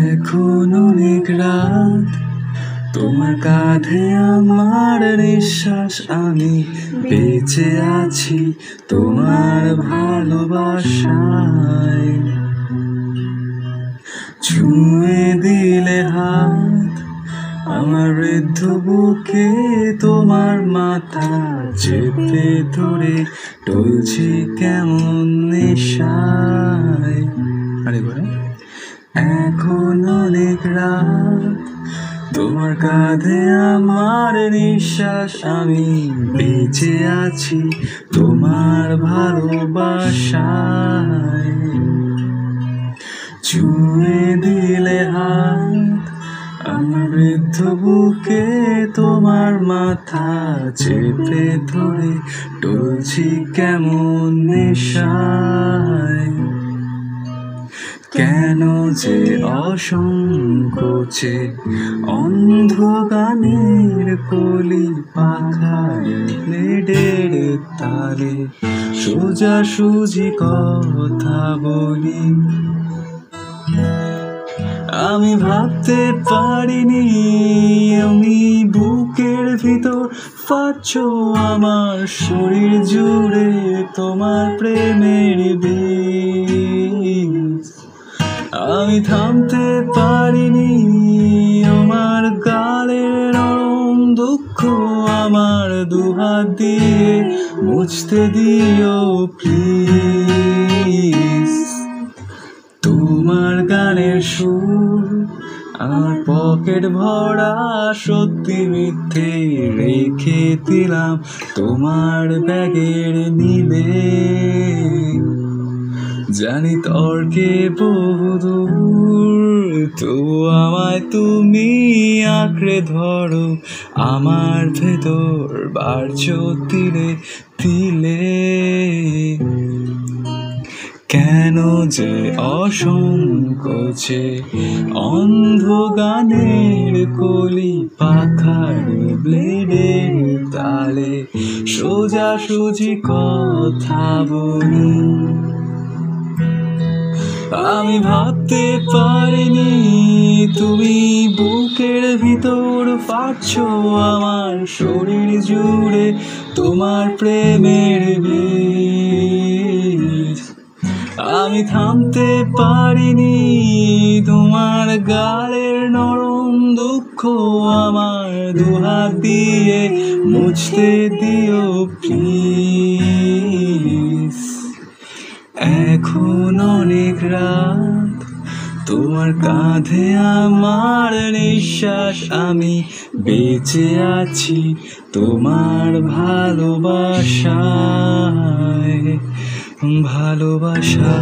এখন অনেক রাত, তোমার কাঁধে আমার নিঃশ্বাস, আমি বেঁচে আছি তোমার ভালোবাসায়। ছুঁয়ে দিলে হাত আমার বৃদ্ধ বুকে তোমার মাথা চেপে ধরে টলছি কেমন নেশায়। এখন অনেক রাত, তোমার কাঁধে আমার নিঃশ্বাস, আমি বেঁচে আছি তোমার ভালোবাসায়। ছুঁয়ে দিলে হাত আমার বৃদ্ধ বুকে তোমার মাথা চেপে ধরে টলছি কেমন নেশায়। কেন যে অসংকোচে অন্ধ গানের কলি পাখায় তালে সোজা সুজি কথা বলি। আমি ভাবতে পারিনি, আমি বুকের ভিতর পাচ্ছ আমার শরীর জুড়ে তোমার প্রেমের আমি থামতে পারিনি, আমার গালের নরম দুঃখ আমার দুহাত দিয়ে মুছতে দিও, প্লিজ। পকেট ভরা সত্যি মিথ্যে রেখে দিলাম তোমার ব্যাগের নিলে। জানি তর্কে বহুদূর, তবু আমায় তুমি আঁকড়ে ধরো, আমার ভেতর বাড়ছ তিলে তিলে কেন যে অসংকোচে অন্ধ গানের কলি পাখার ব্লেডের তালে সোজা সুজি কথা বলি। আমি ভাবতে পারিনি, তুমি বুকের ভিতর পাচ্ছ আমার শরীর জুড়ে, তোমার প্রেমের বীজ। আমি থামতে পারিনি, তোমার গালের নরম দুঃখ আমার দুহাত দিয়ে মুছতে দিও প্লিজ এখন অনেক রাত, তোমার কাঁধে আমার নিঃশ্বাস, আমি বেঁচে আছি তোমার ভালোবাসায়। ভালোবাসা।